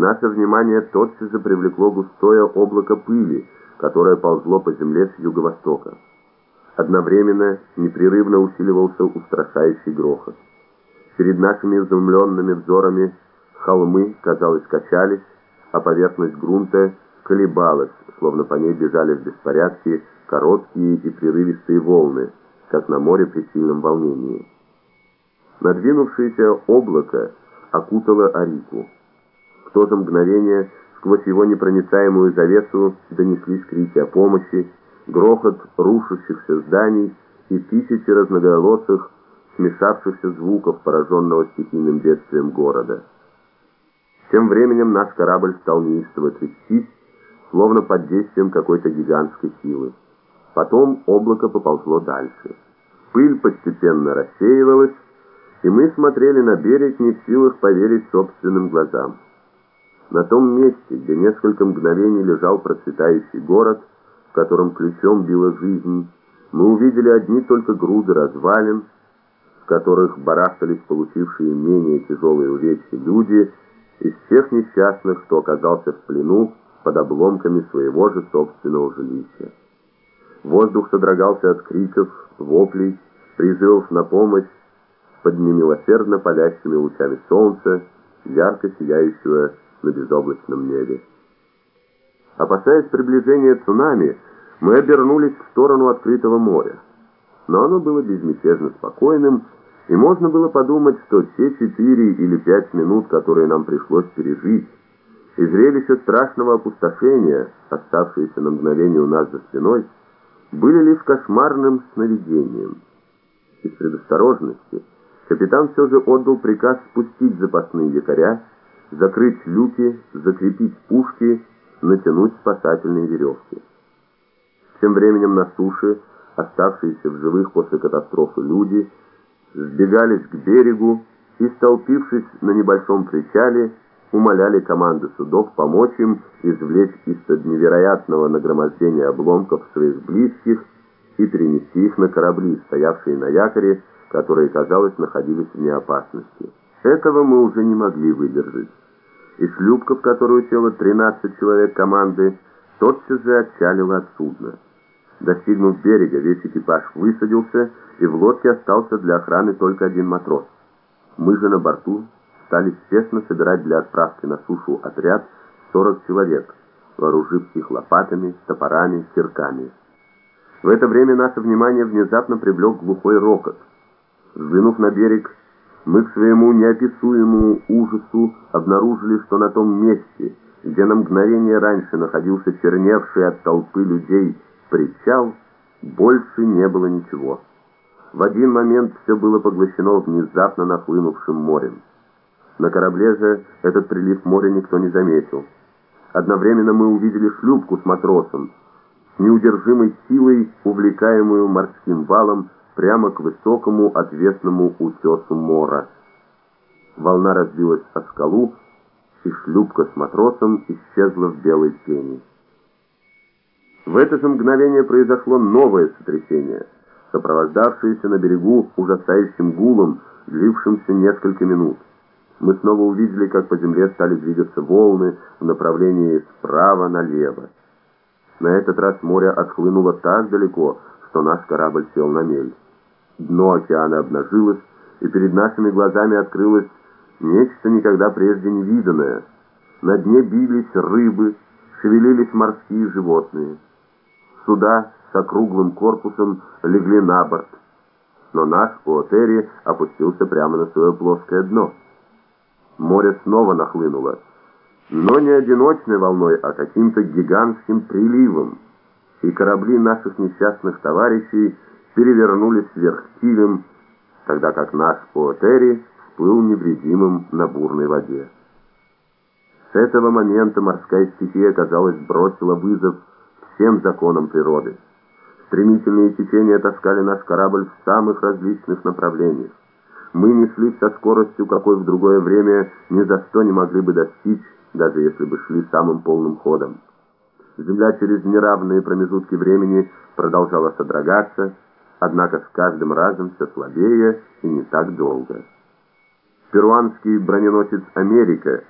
Наше внимание тотчас же привлекло густое облако пыли, которое ползло по земле с юго-востока. Одновременно непрерывно усиливался устрашающий грохот. Перед нашими изумленными взорами холмы, казалось, качались, а поверхность грунта колебалась, словно по ней бежали в беспорядке короткие и прерывистые волны, как на море при сильном волнении. Надвинувшееся облако окутало Арику. В то же мгновение сквозь его непроницаемую завесу донеслись крики о помощи, грохот рушащихся зданий и тысячи разноголосых, смешавшихся звуков, пораженного стихийным бедствием города. Тем временем наш корабль стал неистово трястись, словно под действием какой-то гигантской силы. Потом облако поползло дальше. Пыль постепенно рассеивалась, и мы смотрели на берег не в силах поверить собственным глазам. На том месте, где несколько мгновений лежал процветающий город, в котором ключом била жизнь, мы увидели одни только груды развалин, в которых барахтались получившие менее тяжелые увечья люди, из всех несчастных, кто оказался в плену под обломками своего же собственного жилища. Воздух содрогался от криков, воплей, призывов на помощь под немилосердно палящими лучами солнца, ярко сияющего на безоблачном небе. Опасаясь приближения цунами, мы обернулись в сторону открытого моря. Но оно было безмятежно спокойным, и можно было подумать, что все четыре или пять минут, которые нам пришлось пережить, и зрелище страшного опустошения, оставшееся на мгновение у нас за спиной, были лишь кошмарным сновидением. Из предосторожности капитан все же отдал приказ спустить запасные якоря, закрыть люки, закрепить пушки, натянуть спасательные веревки. Тем временем на суше, оставшиеся в живых после катастрофы люди, сбегались к берегу и, столпившись на небольшом причале, умоляли команды судов помочь им извлечь из-под невероятного нагромождения обломков своих близких и перенести их на корабли, стоявшие на якоре, которые, казалось, находились вне опасности. Этого мы уже не могли выдержать. И шлюпка, в которую село 13 человек команды, тотчас же отчалила от судна. Достигнув берега, весь экипаж высадился, и в лодке остался для охраны только один матрос. Мы же на борту стали спешно собирать для отправки на сушу отряд 40 человек, вооружив их лопатами, топорами, кирками. В это время наше внимание внезапно привлек глухой рокот. Взглянув на берег, мы к своему неописуемому ужасу обнаружили, что на том месте, где на мгновение раньше находился черневший от толпы людей причал, больше не было ничего. В один момент все было поглощено внезапно нахлынувшим морем. На корабле же этот прилив моря никто не заметил. Одновременно мы увидели шлюпку с матросом, неудержимой силой, увлекаемую морским валом, прямо к высокому отвесному утесу мора. Волна разбилась о скалу, и шлюпка с матросом исчезла в белой тени. В это же мгновение произошло новое сотрясение, сопровождавшееся на берегу ужасающим гулом, длившимся несколько минут. Мы снова увидели, как по земле стали двигаться волны в направлении справа налево. На этот раз море отхлынуло так далеко, что наш корабль сел на мель. Дно океана обнажилось, и перед нашими глазами открылось нечто никогда прежде не виданное. На дне бились рыбы, шевелились морские животные. Суда с округлым корпусом легли на борт, но наш Уотери опустился прямо на свое плоское дно. Море снова нахлынуло, но не одиночной волной, а каким-то гигантским приливом, и корабли наших несчастных товарищей перевернулись вверх килем, тогда как наш Пуотери всплыл невредимым на бурной воде. С этого момента морская стихия, казалось, бросила вызов всем законам природы. Стремительные течения таскали наш корабль в самых различных направлениях. Мы неслись со скоростью, какой в другое время ни за что не могли бы достичь, даже если бы шли самым полным ходом. Земля через неравные промежутки времени продолжала содрогаться, однако с каждым разом все слабее и не так долго. Перуанский броненосец «Америка»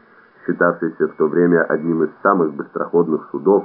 считавшийся в то время одним из самых быстроходных судов,